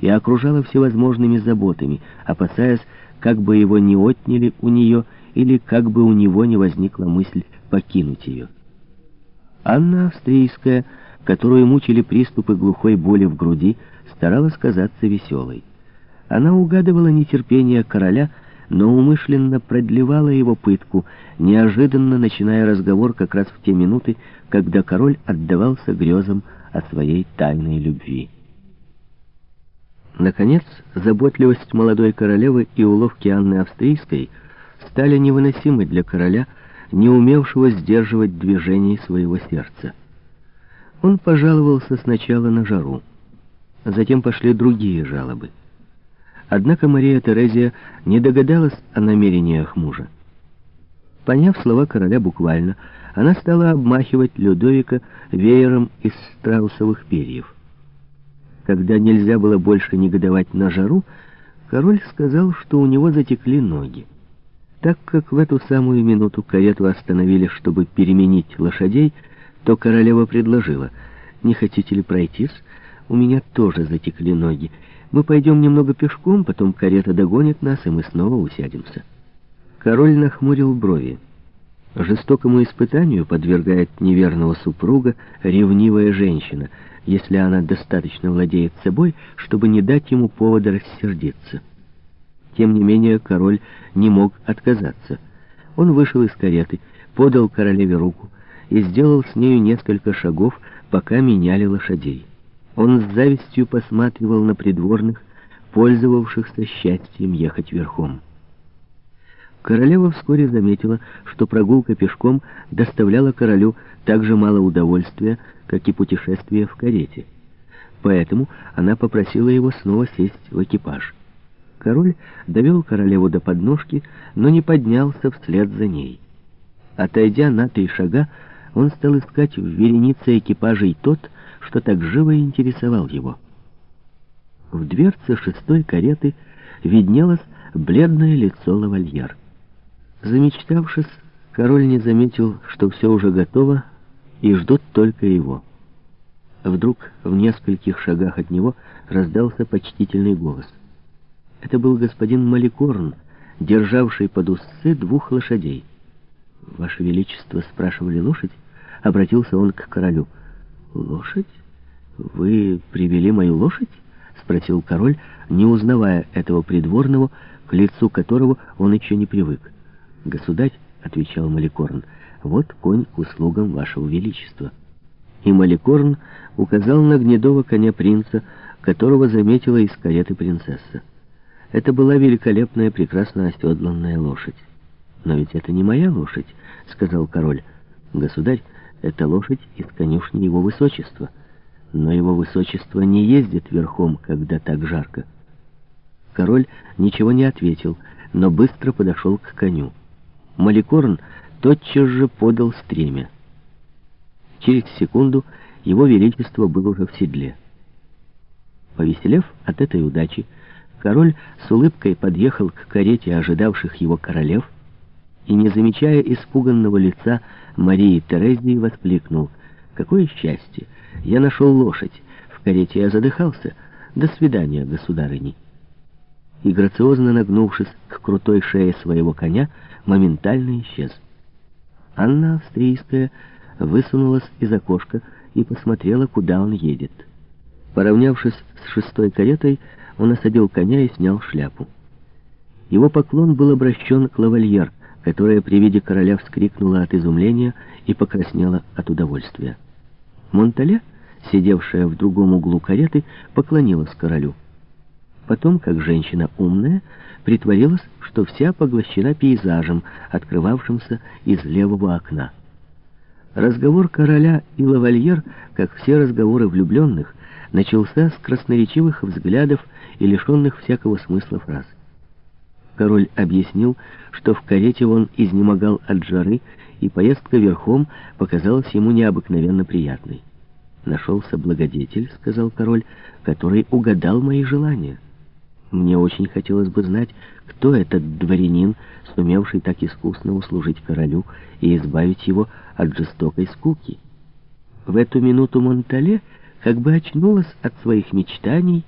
и окружала всевозможными заботами, опасаясь, как бы его не отняли у нее или как бы у него не возникла мысль покинуть ее. Анна Австрийская, которую мучили приступы глухой боли в груди, старалась казаться веселой. Она угадывала нетерпение короля, но умышленно продлевала его пытку, неожиданно начиная разговор как раз в те минуты, когда король отдавался грезам о своей тайной любви. Наконец, заботливость молодой королевы и уловки Анны Австрийской стали невыносимы для короля, не умевшего сдерживать движений своего сердца. Он пожаловался сначала на жару. Затем пошли другие жалобы. Однако Мария Терезия не догадалась о намерениях мужа. Поняв слова короля буквально, она стала обмахивать Людовика веером из страусовых перьев. Когда нельзя было больше негодовать на жару, король сказал, что у него затекли ноги. Так как в эту самую минуту карету остановили, чтобы переменить лошадей, то королева предложила, «Не хотите ли пройтись? У меня тоже затекли ноги. Мы пойдем немного пешком, потом карета догонит нас, и мы снова усядемся». Король нахмурил брови. Жестокому испытанию подвергает неверного супруга ревнивая женщина, если она достаточно владеет собой, чтобы не дать ему повода рассердиться. Тем не менее, король не мог отказаться. Он вышел из кареты, подал королеве руку и сделал с нею несколько шагов, пока меняли лошадей. Он с завистью посматривал на придворных, пользовавшихся счастьем ехать верхом. Королева вскоре заметила, что прогулка пешком доставляла королю так же мало удовольствия, как и путешествие в карете. Поэтому она попросила его снова сесть в экипаж. Король довел королеву до подножки, но не поднялся вслед за ней. Отойдя на три шага, он стал искать в веренице экипажей тот, что так живо интересовал его. В дверце шестой кареты виднелось бледное лицо лавальер. Замечтавшись, король не заметил, что все уже готово, и ждут только его. Вдруг в нескольких шагах от него раздался почтительный голос. Это был господин Маликорн, державший под усы двух лошадей. «Ваше Величество спрашивали лошадь?» Обратился он к королю. «Лошадь? Вы привели мою лошадь?» Спросил король, не узнавая этого придворного, к лицу которого он еще не привык. «Государь», — отвечал Маликорн, — «вот конь к услугам вашего величества». И Маликорн указал на гнедого коня принца, которого заметила из кареты принцесса. Это была великолепная, прекрасно оседланная лошадь. «Но ведь это не моя лошадь», — сказал король. «Государь, это лошадь из конюшни его высочества. Но его высочество не ездит верхом, когда так жарко». Король ничего не ответил, но быстро подошел к коню. Маликорн тотчас же подал стремя. Через секунду его величество было уже в седле. Повеселев от этой удачи, король с улыбкой подъехал к карете ожидавших его королев и, не замечая испуганного лица Марии Терезии, воскликнул «Какое счастье! Я нашел лошадь! В карете я задыхался! До свидания, государыни!» И, грациозно нагнувшись к крутой шее своего коня, моментально исчез. Анна Австрийская высунулась из окошка и посмотрела, куда он едет. Поравнявшись с шестой каретой, он осадил коня и снял шляпу. Его поклон был обращен к лавальер, которая при виде короля вскрикнула от изумления и покраснела от удовольствия. Монтале, сидевшая в другом углу кареты, поклонилась королю. Потом, как женщина умная, притворилась, что вся поглощена пейзажем, открывавшимся из левого окна. Разговор короля и лавальер, как все разговоры влюбленных, начался с красноречивых взглядов и лишенных всякого смысла фраз. Король объяснил, что в карете он изнемогал от жары, и поездка верхом показалась ему необыкновенно приятной. «Нашелся благодетель», — сказал король, — «который угадал мои желания». Мне очень хотелось бы знать, кто этот дворянин, сумевший так искусно услужить королю и избавить его от жестокой скуки. В эту минуту Монтале как бы очнулась от своих мечтаний